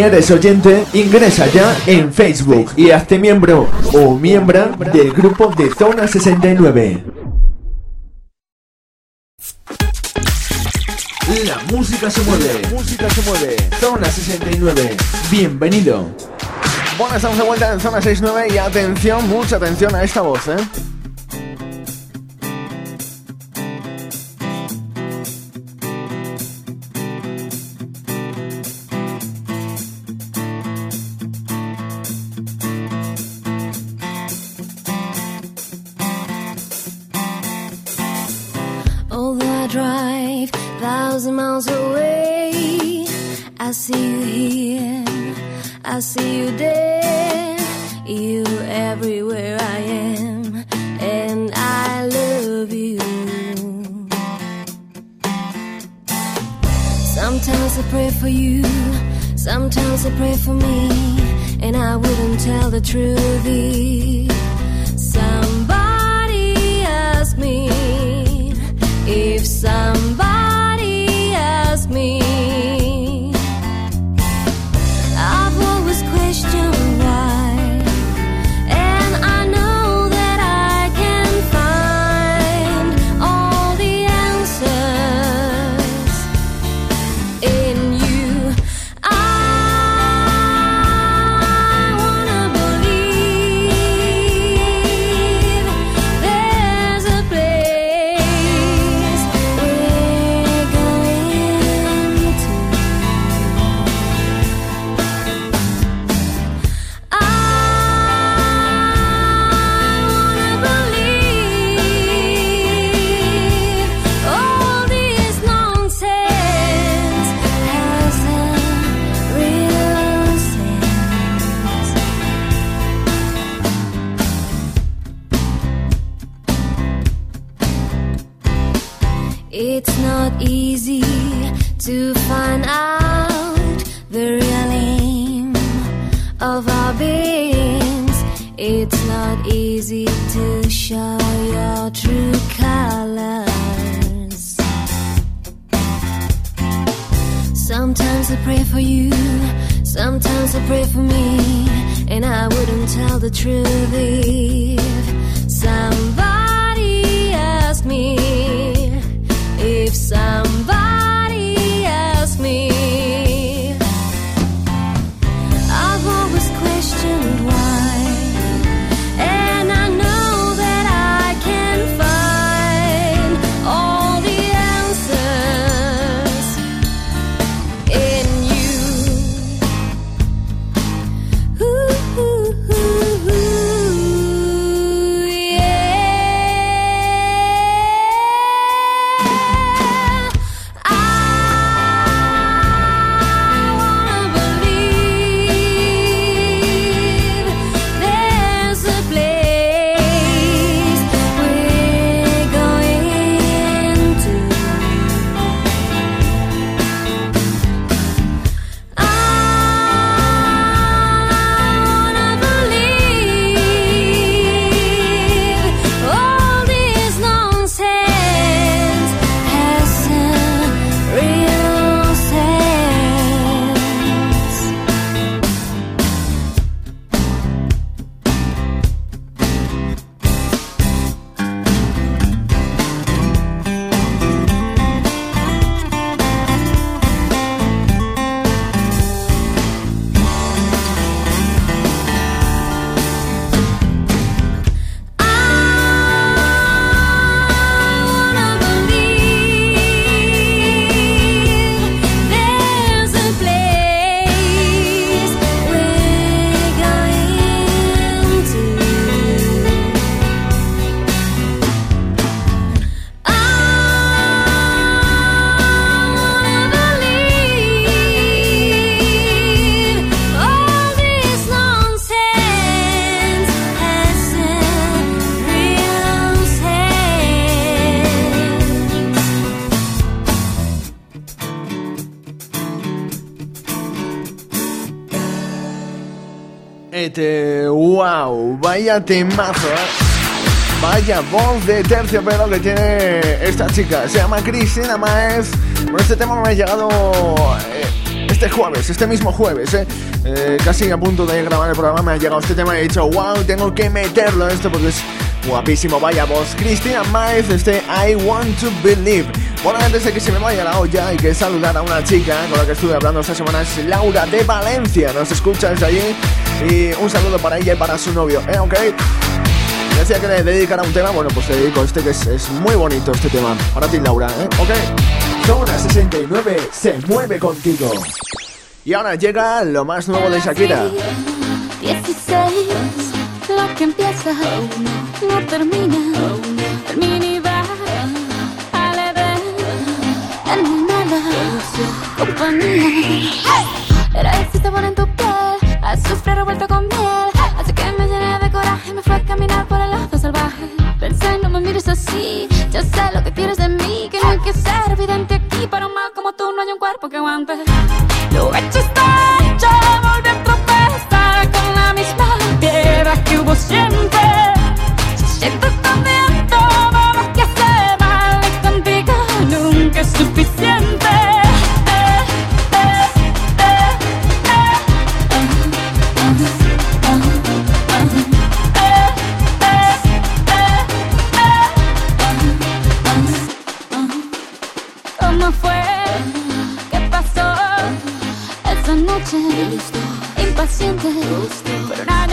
Si eres oyente, ingresa ya en Facebook y hazte miembro o miembro del grupo de Zona 69. La música se mueve. música se mueve. Zona 69. Bienvenido. Bueno, estamos de vuelta en Zona 69 y atención, mucha atención a esta voz, ¿eh? Pray for you, sometimes I pray for me, and I wouldn't tell the truth. Somebody ask me if somebody Este, wow, vaya temazo, ¿eh? Vaya voz de terciopelo que tiene esta chica. Se llama Cristina Maez. Con este tema me ha llegado eh, este jueves, este mismo jueves, ¿eh? casi a punto de grabar el programa, me ha llegado este tema y he dicho, wow, tengo que meterlo esto porque es guapísimo. Vaya voz, Cristina Maez, este I Want to Believe. Bueno, antes de que se me vaya la olla, hay que saludar a una chica con la que estuve hablando esta semana, es Laura de Valencia. Nos escucha desde allí y un saludo para ella y para su novio, ¿eh? ¿Ok? Decía que le dedicara un tema, bueno, pues te dedico este que es, es muy bonito este tema. Para ti, Laura, ¿eh? ¿Ok? Zona 69 se mueve contigo. Y ahora llega lo más nuevo de Shakira. 16, lo que empieza no termina. Termina Mala compañía. Era el sabor en tu piel, azufre revuelto con miel. Así que me llené de coraje, me fue a caminar por el lado salvaje. Pensé, no me mires así, ya sé lo que quieres de mí. Que no hay que ser evidente aquí, pero mal como tú no hay un cuerpo que aguante. Lo hecho está hecho, noche impaciente. Una llamada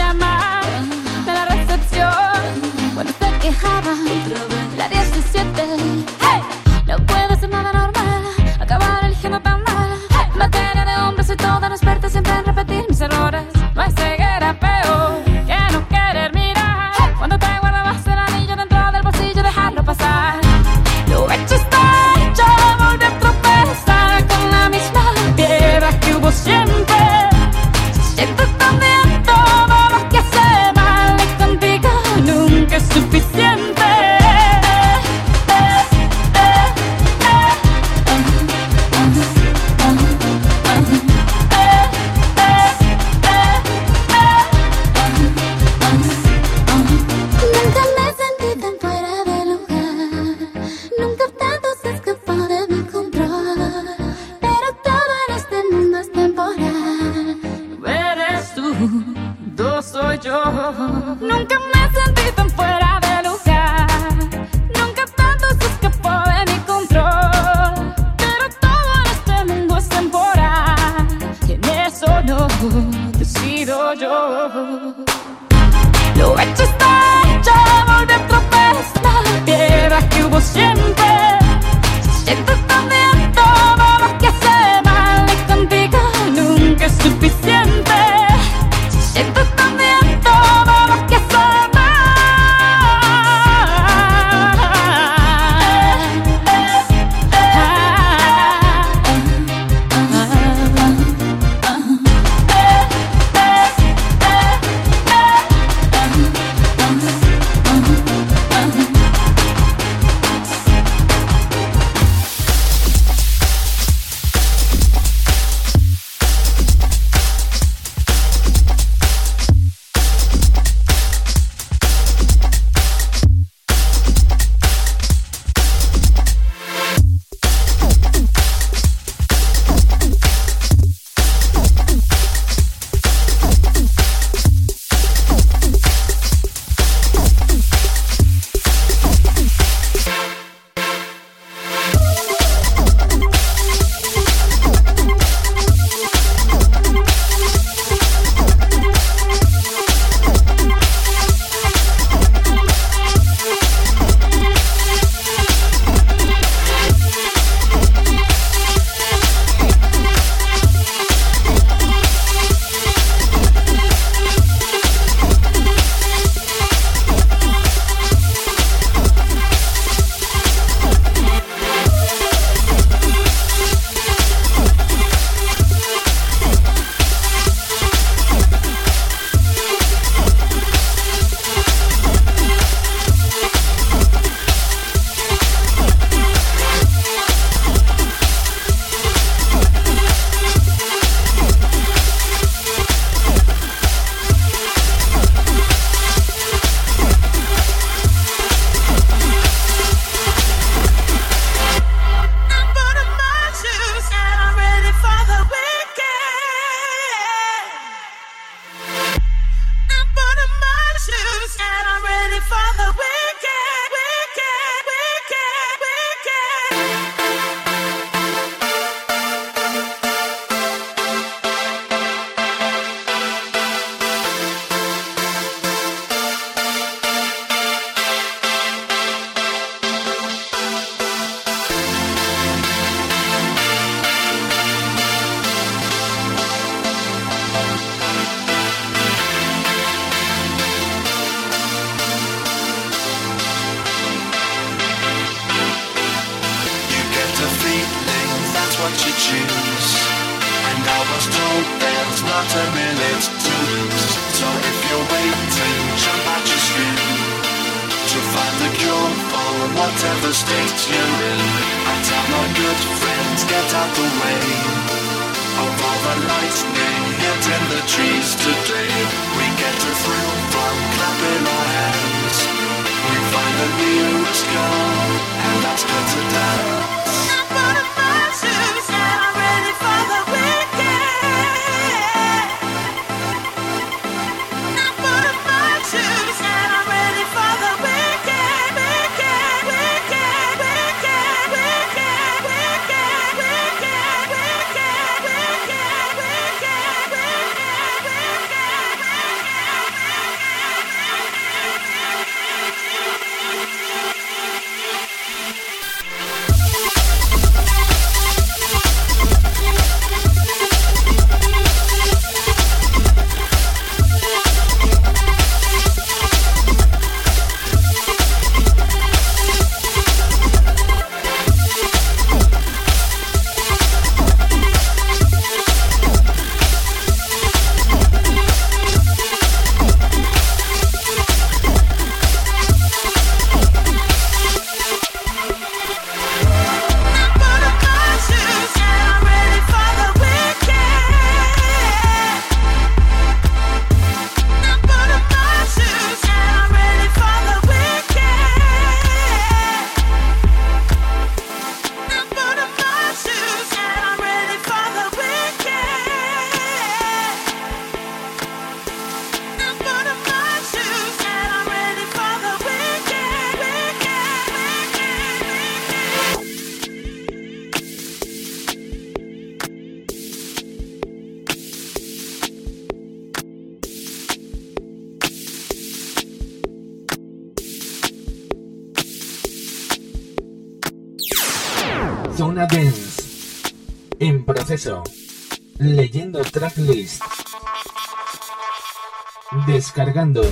Descargando.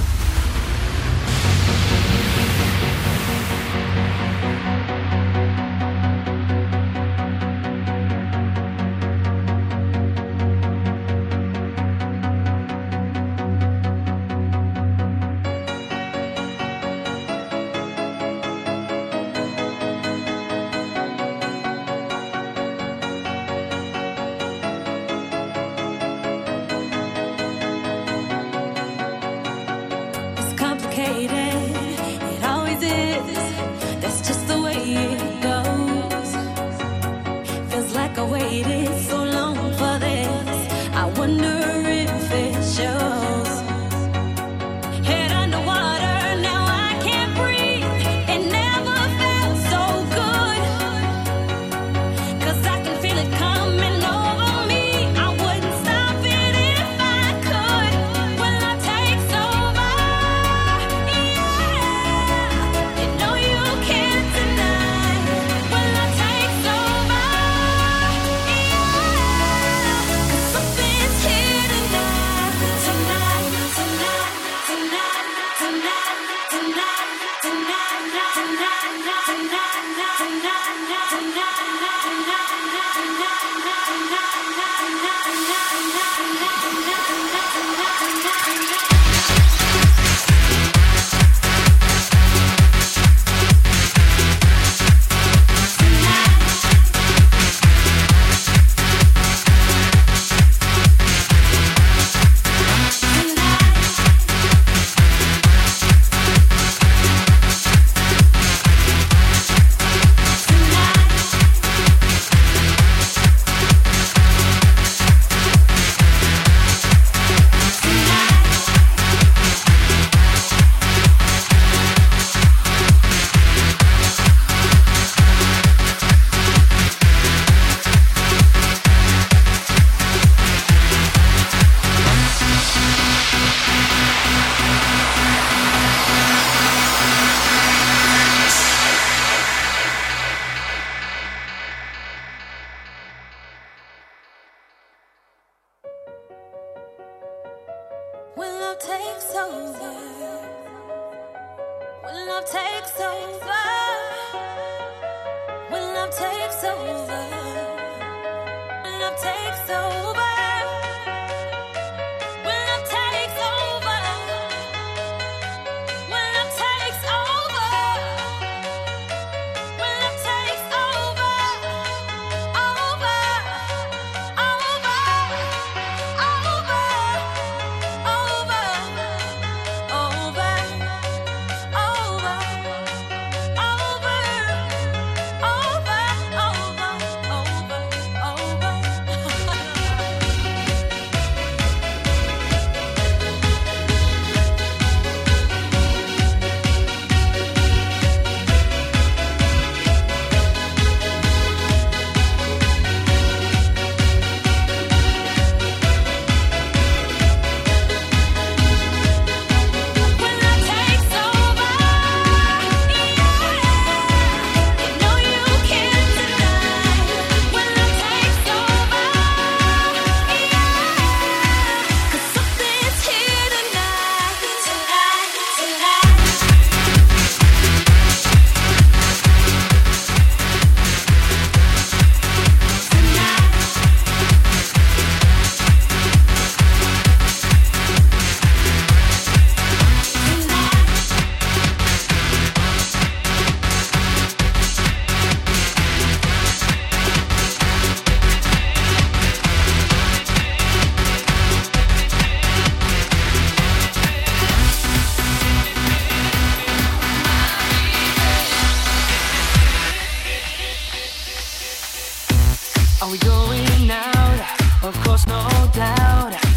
Over,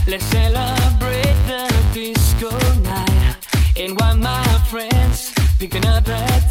Let's celebrate the disco night. And while my friends picking up that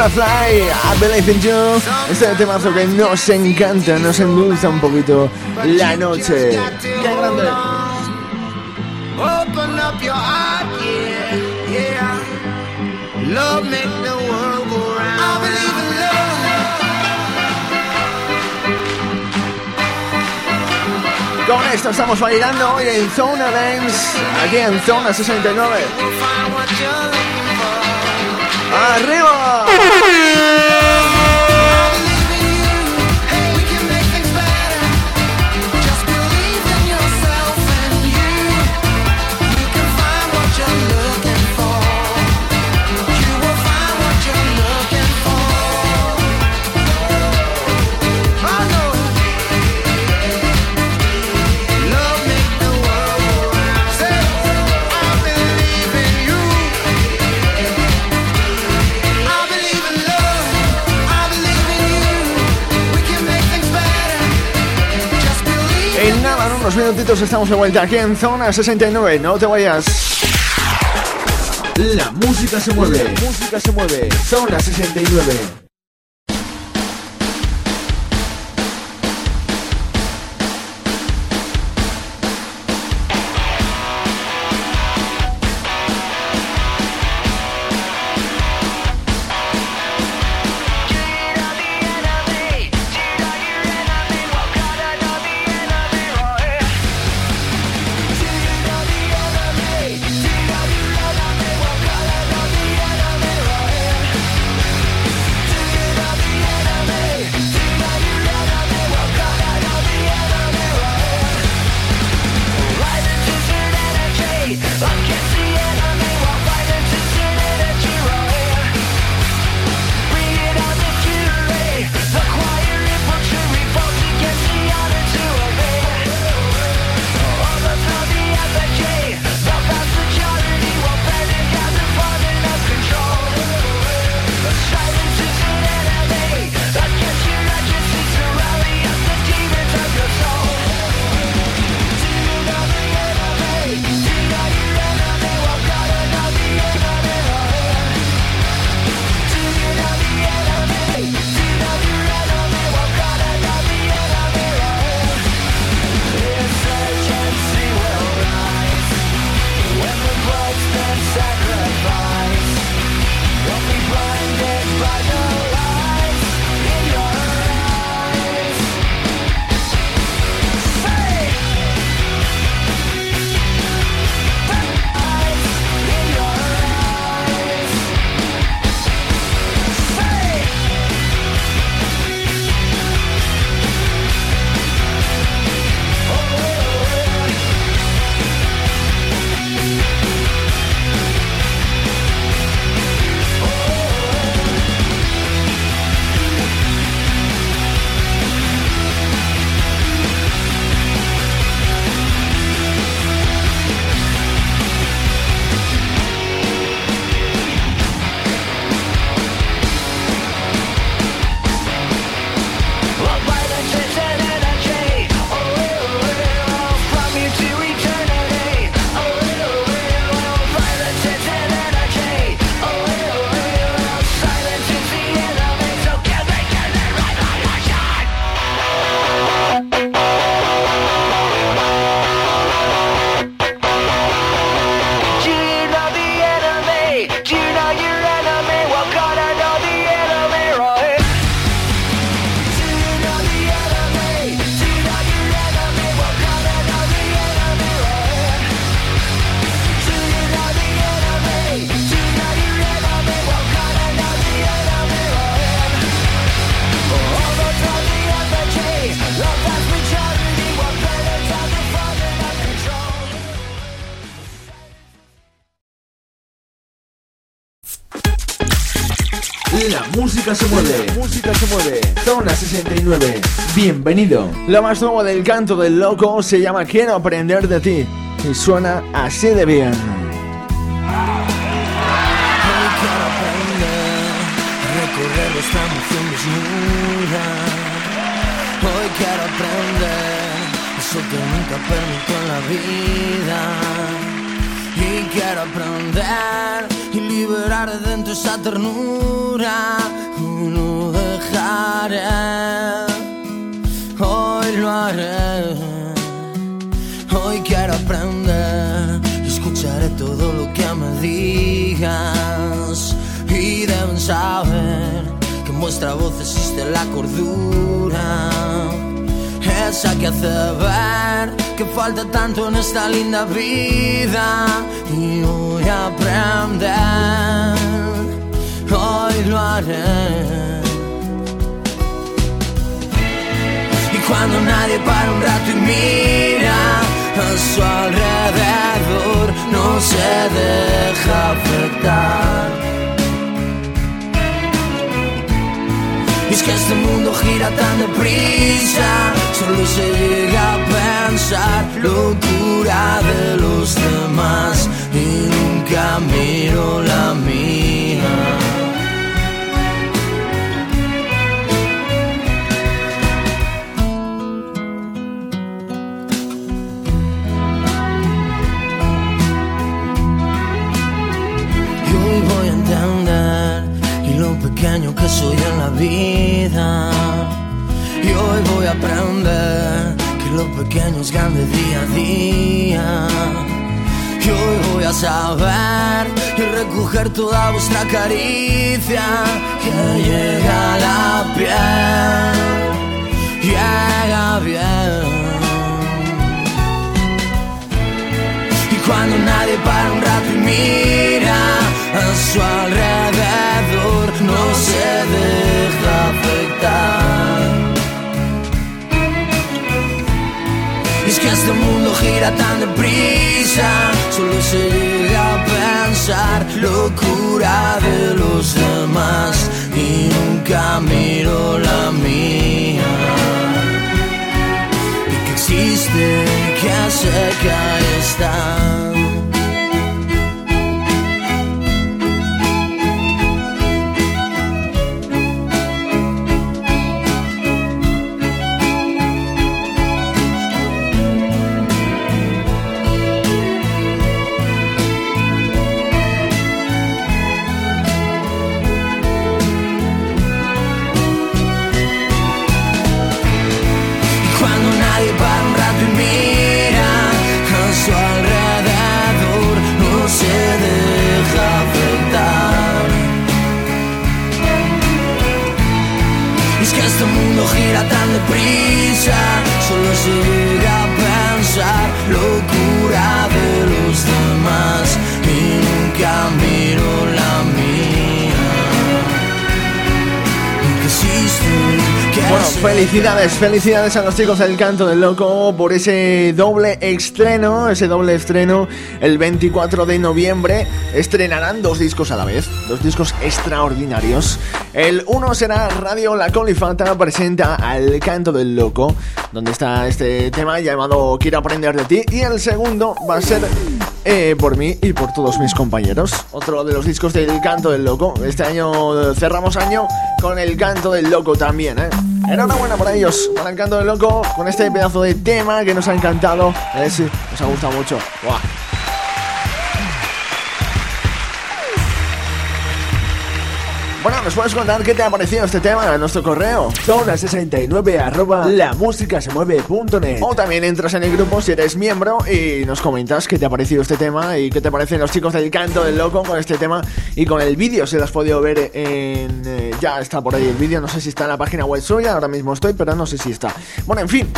Superfly, I Believe in You. Este temazo que nos encanta, nos endulza un poquito la noche. ¡Qué grande! Open up your heart, yeah, yeah. Love make the world go round. I believe in love. Con esto estamos bailando hoy en Zona Dance, aquí en Zona 69. ¡Arriba! Unos minutitos estamos de vuelta aquí en Zona 69. No te vayas. La música se mueve. La música se mueve. Zona 69. Música se mueve. música se mueve. Zona 69. Bienvenido. Lo más nuevo del canto del loco se llama Quiero aprender de ti. Y suena así de bien. Hoy quiero aprender a recorrer esta emoción desnuda. Hoy quiero aprender eso que nunca permito en la vida. Y quiero aprender y liberar de dentro esa ternura. No dejaré, hoy lo haré. Hoy quiero aprender escucharé todo lo que me digas. Y deben saber que en vuestra voz existe la cordura. Esa que hace ver que falta tanto en esta linda vida. Y voy a aprender, hoy lo haré. Y cuando nadie para un rato y mira a su alrededor, no se deja afectar. Y es que este mundo gira tan deprisa, solo se llega a pensar locura de toda vuestra caricia que llega a la piel, llega bien. Y cuando nadie para un rato y mira a su alrededor, no se deja afectar. Y es que este mundo gira tan deprisa, solo se locura de los demás y nunca miro la mía y que existe, que ahí está. Es que este mundo gira tan deprisa, solo se llega a pensar locura de los demás y nunca miro la mía. Que existe, Bueno, felicidades, felicidades a los chicos del Canto del Loco por ese doble estreno, ese doble estreno el 24 de noviembre. Estrenarán dos discos a la vez, dos discos extraordinarios. El uno será Radio La Colifata presenta al Canto del Loco, donde está este tema llamado Quiero aprender de ti. Y el segundo va a ser eh, por mí y por todos mis compañeros. Otro de los discos del Canto del Loco. Este año cerramos año con el Canto del Loco también, ¿eh? Enhorabuena por ellos, para el Canto del Loco, con este pedazo de tema que nos ha encantado. A ver si nos ha gustado mucho. ¡Buah! Bueno, ¿nos puedes contar qué te ha parecido este tema en nuestro correo? Zona69 arroba la música se mueve.net. O también entras en el grupo si eres miembro y nos comentas qué te ha parecido este tema y qué te parecen los chicos del canto del loco con este tema y con el vídeo, si lo has podido ver en... eh, ya está por ahí el vídeo, no sé si está en la página web suya, ahora mismo estoy, pero no sé si está. Bueno, en fin,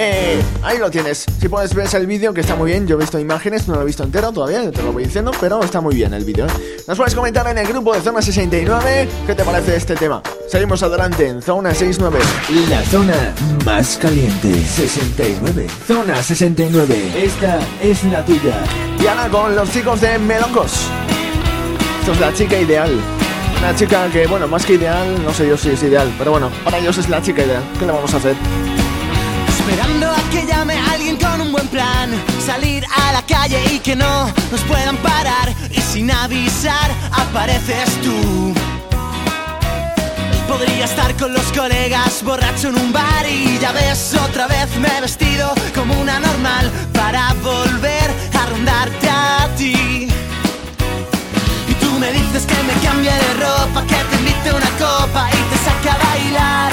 eh, ahí lo tienes. Si puedes ver el vídeo, que está muy bien, yo he visto imágenes, no lo he visto entero todavía, te lo voy diciendo, pero está muy bien el vídeo. ¿eh? Nos puedes comentar en el grupo de Zona 69 qué te parece este tema. Seguimos adelante en Zona 69. La zona más caliente. 69. Zona 69. Esta es la tuya. Ahora con los chicos de Melocos. Esto es la chica ideal. Una chica que, bueno, más que ideal, no sé yo si es ideal, pero bueno, para ellos es la chica ideal. ¿Qué le vamos a hacer? Esperando a que llame alguien con un buen plan Salir a la calle y que no nos puedan parar Y sin avisar apareces tú Podría estar con los colegas borracho en un bar Y ya ves, otra vez me he vestido como una normal Para volver a rondarte a ti y tú me dices que me cambie de ropa, que te invite una copa y te saque a bailar.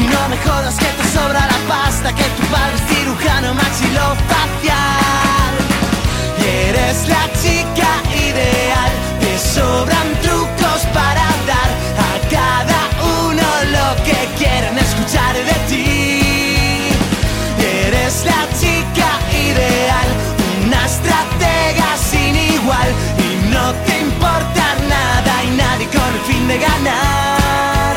Y no me jodas que te sobra la pasta, que tu padre es cirujano maxilofacial. Y eres la chica ideal, te sobran y no te importa nada y nadie con el fin de ganar.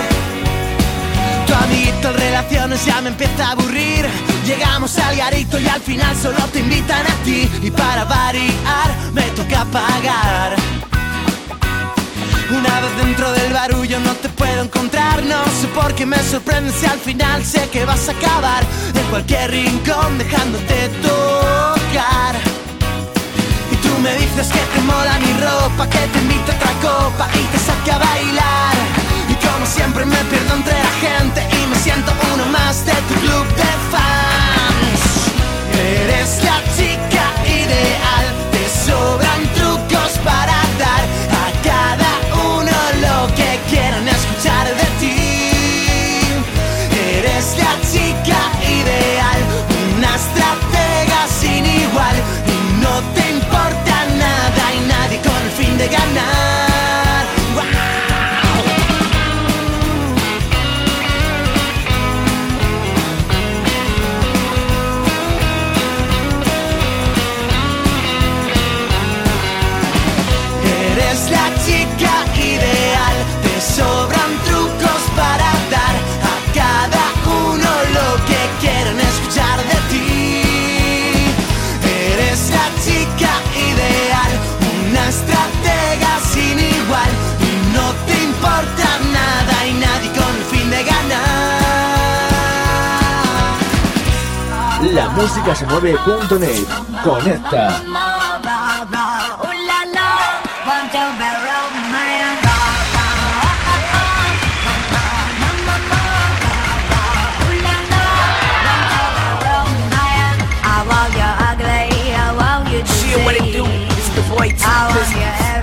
Tu amiguito en relaciones ya me empieza a aburrir. Llegamos al garito y al final solo te invitan a ti. Y para variar me toca pagar. Una vez dentro del barullo no te puedo encontrar No sé por qué me sorprende si al final sé que vas a acabar En cualquier rincón dejándote tocar me dices que te mola mi ropa Que te invito a otra copa y te saque a bailar. Y como siempre me pierdo entre la gente Y me siento uno más de tu club de fans. Eres la chica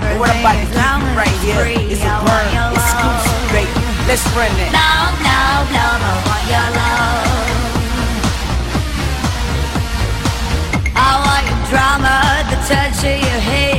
And what I'm about you right here is a burn exclusive, baby. Let's run that. No, no, no, I want your love. The touch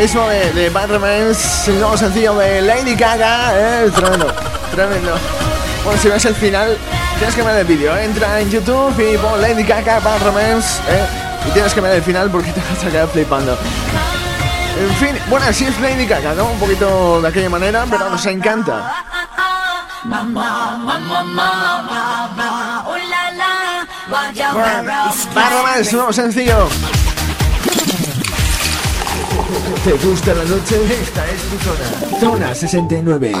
mismo de, de Bad Romance, el nuevo sencillo de Lady Gaga, eh, tremendo, tremendo. Bueno, si ves el final, tienes que ver el vídeo, ¿eh? entra en YouTube y pon Lady Gaga, Bad Romance, eh, y tienes que ver el final porque te vas a quedar flipando. En fin, bueno, así es Lady Gaga, ¿no? Un poquito de aquella manera, pero nos encanta. Bad Romance, nuevo sencillo. ¿Te gusta la noche? Esta es tu zona. Zona 69.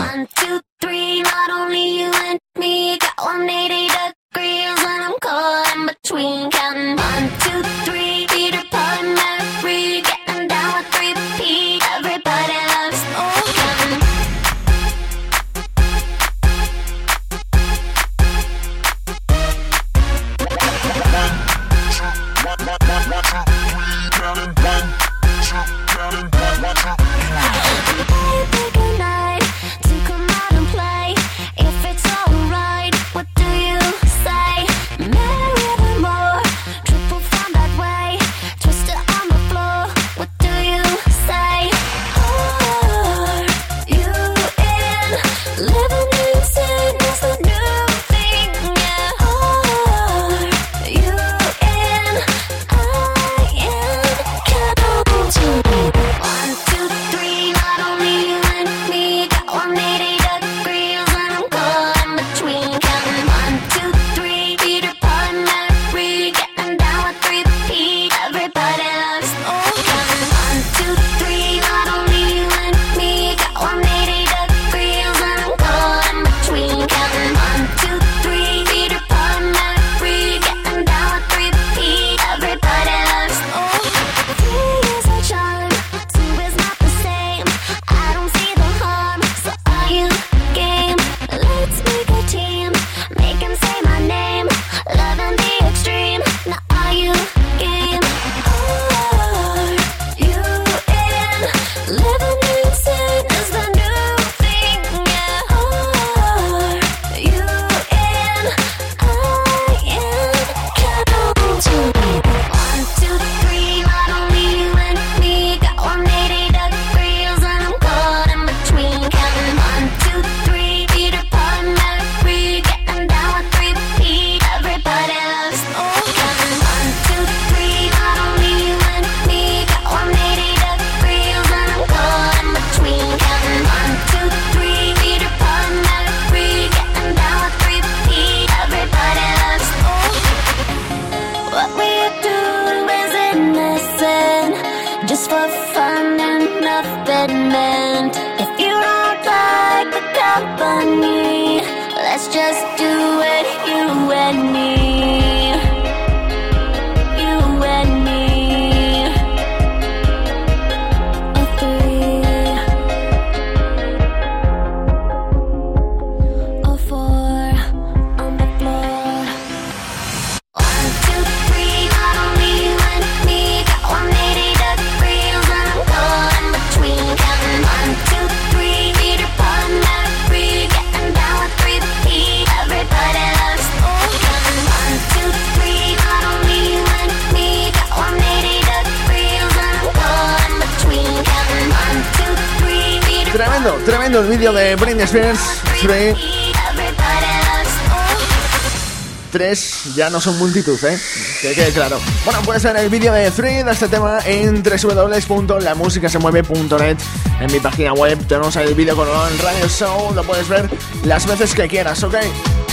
Ya no son multitud, ¿eh? Que quede claro. Bueno, puedes ver el vídeo de Three de este tema en www.lamusicasemueve.net En mi página web tenemos el vídeo colgado en Radio Show, lo puedes ver las veces que quieras, ¿ok?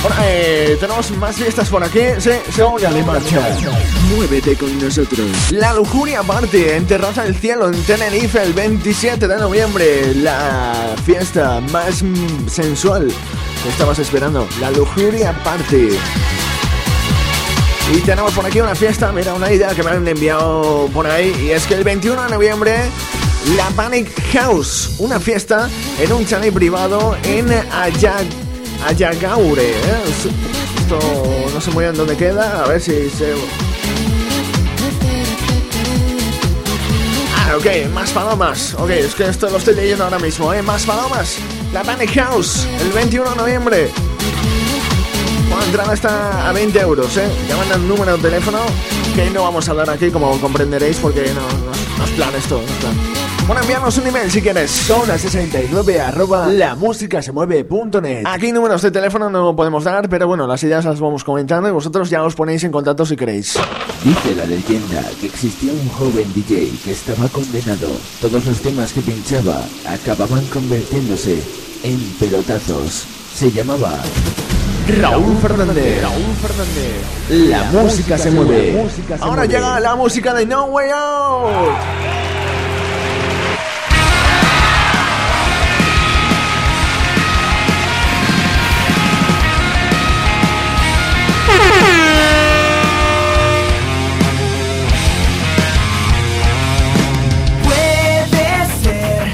Bueno, eh, tenemos más fiestas por aquí, sí, sí. Dale marcha. Muévete con nosotros. La Lujuria Party en Terraza del Cielo en Tenerife el 27 de noviembre. La fiesta más sensual que estabas esperando. La Lujuria Party. Y tenemos por aquí una fiesta, mira, una idea que me han enviado por ahí. Y es que el 21 de noviembre, la Panic House. Una fiesta en un chalet privado en Ayag Ayagaure. ¿eh? Esto no sé muy bien dónde queda. A ver si se... Ah, ok, más palomas. Ok, es que esto lo estoy leyendo ahora mismo, ¿eh? Más palomas. La Panic House, el 21 de noviembre. La entrada está a 20 euros, ¿eh? Llaman al número de teléfono que no vamos a dar aquí, como comprenderéis, porque no, no- Unos planes todo, unos planes. Bueno, envíanos un email si quieres. Zona69 arroba lamusicasemueve.net Aquí números de teléfono no podemos dar, pero bueno, las ideas las vamos comentando y vosotros ya os ponéis en contacto si queréis. Dice la leyenda que existía un joven DJ que estaba condenado. Todos los temas que pinchaba acababan convirtiéndose en pelotazos. Se llamaba Raúl Fernández. Raúl Fernández. La música se mueve. Ahora llega la música de No Way Out. Puede ser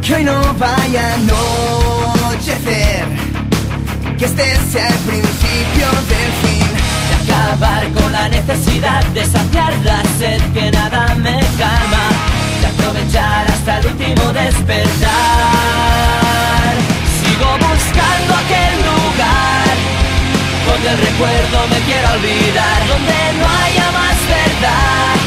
que hoy no vaya anochecer, que este sea el principio del fin. de acabar con la necesidad de saciar la sed que nada me calma, de aprovechar hasta el último despertar. Sigo buscando aquel lugar donde el recuerdo me quiera olvidar, donde no haya más verdad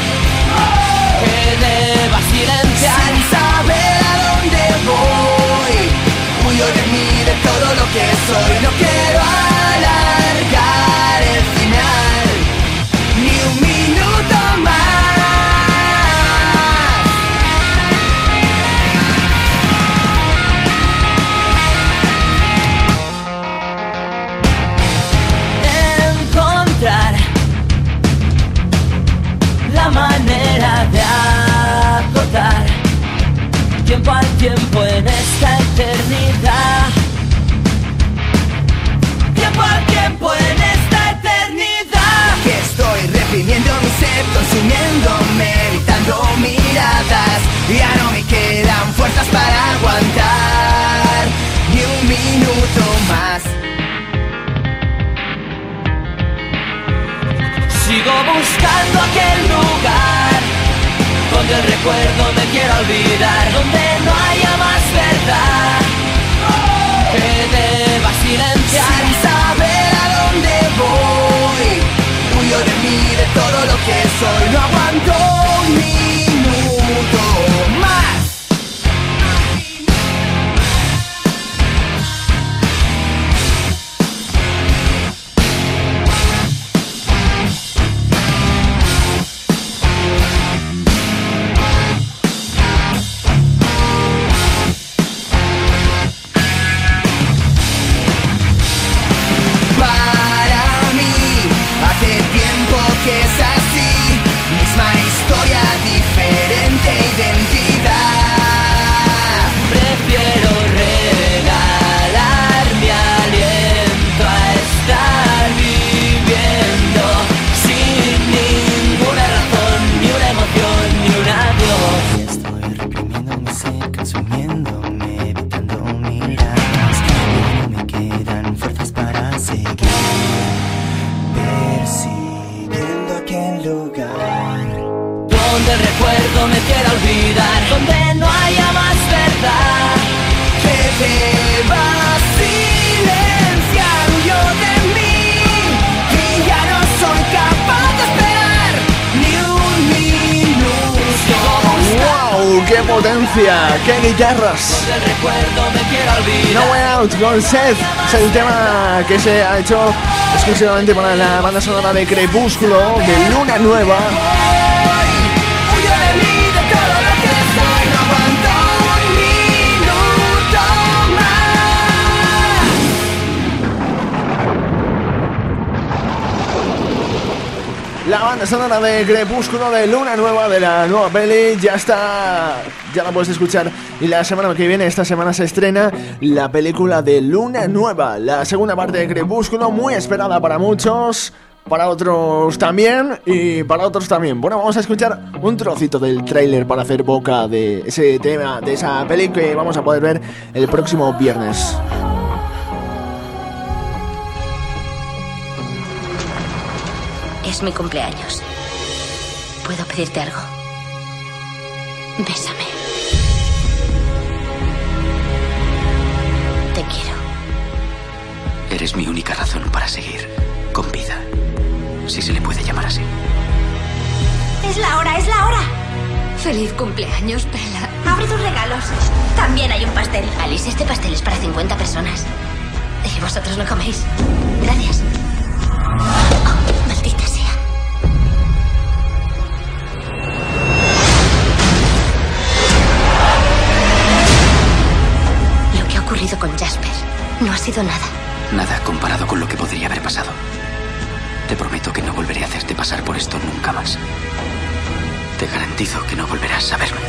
me quiera No. Way Out con Seth es el tema que se ha hecho exclusivamente para la banda sonora de Crepúsculo de Luna Nueva. La banda sonora de Crepúsculo de Luna Nueva de la nueva peli ya está, ya la puedes escuchar. Y la semana que viene, esta semana se estrena la película de Luna Nueva, la segunda parte de Crepúsculo, muy esperada para muchos, para otros también y para otros también. Bueno, vamos a escuchar un trocito del tráiler para hacer boca de ese tema, de esa peli que vamos a poder ver el próximo viernes. Es mi cumpleaños. ¿Puedo pedirte algo? Bésame. Eres mi única razón para seguir con vida, si se le puede llamar así. Es la hora, es la hora. Feliz cumpleaños, Bella. Abre tus regalos. También hay un pastel. Alice, este pastel es para 50 personas. Y vosotros no coméis. Gracias. Oh, maldita sea. Lo que ha ocurrido con Jasper no ha sido nada. Nada comparado con lo que podría haber pasado. Te prometo que no volveré a hacerte pasar por esto nunca más. Te garantizo que no volverás a verme.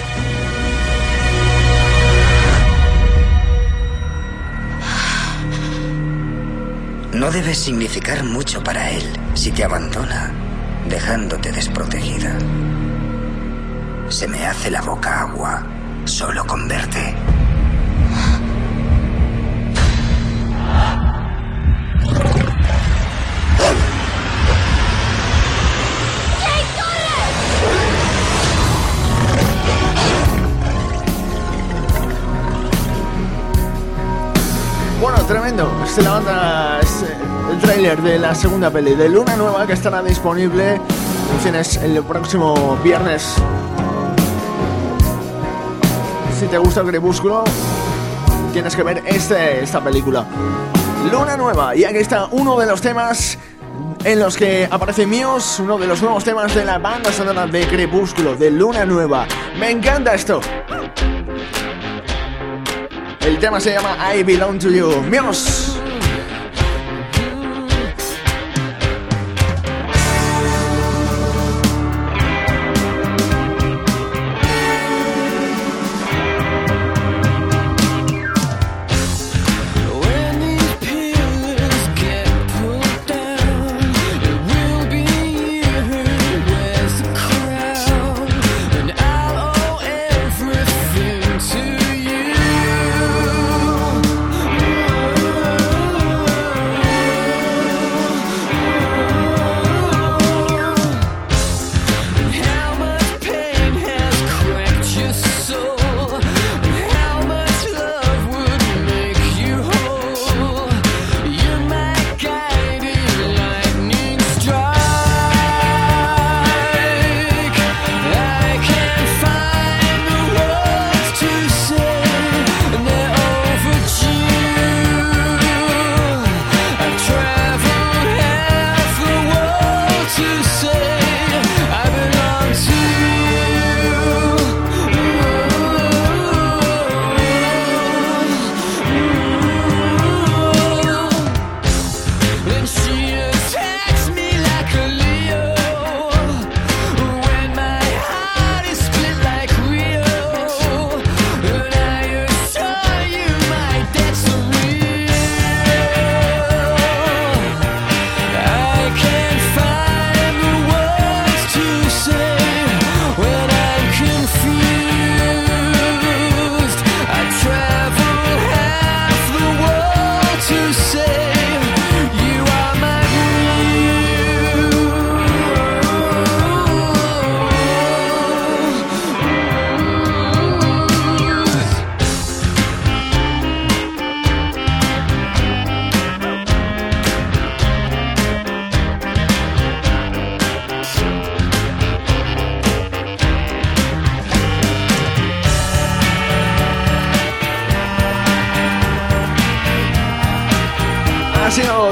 No debe significar mucho para él si te abandona, dejándote desprotegida. Se me hace la boca agua solo con verte. Tremendo. Se levanta es, eh, el tráiler de la segunda peli de Luna Nueva que estará disponible en cines el próximo viernes. Si te gusta el crepúsculo, tienes que ver este, esta película. Luna Nueva. Y aquí está uno de los temas en los que aparece Muse, uno de los nuevos temas de la banda sonora de Crepúsculo, de Luna Nueva. Me encanta esto. El tema se llama I Belong to You. Muse.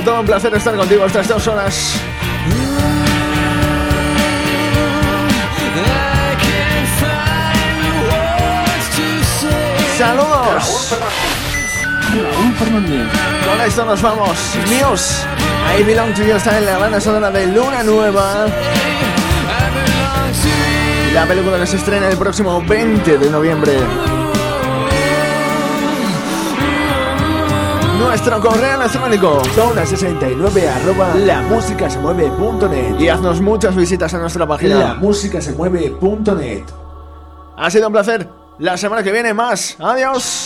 Todo un placer estar contigo estas dos horas. ¡Saludos! Con esto nos vamos. Muse. I Belong to You está en la banda sonora de Luna Nueva. La película que se estrena el próximo 20 de noviembre. Nuestro correo electrónico Zona69 arroba la música se mueve.net y haznos muchas visitas a nuestra página. La música se mueve.net Ha sido un placer. La semana que viene más. Adiós.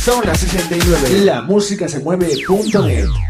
Mueve. Zona 69. La música se mueve.net.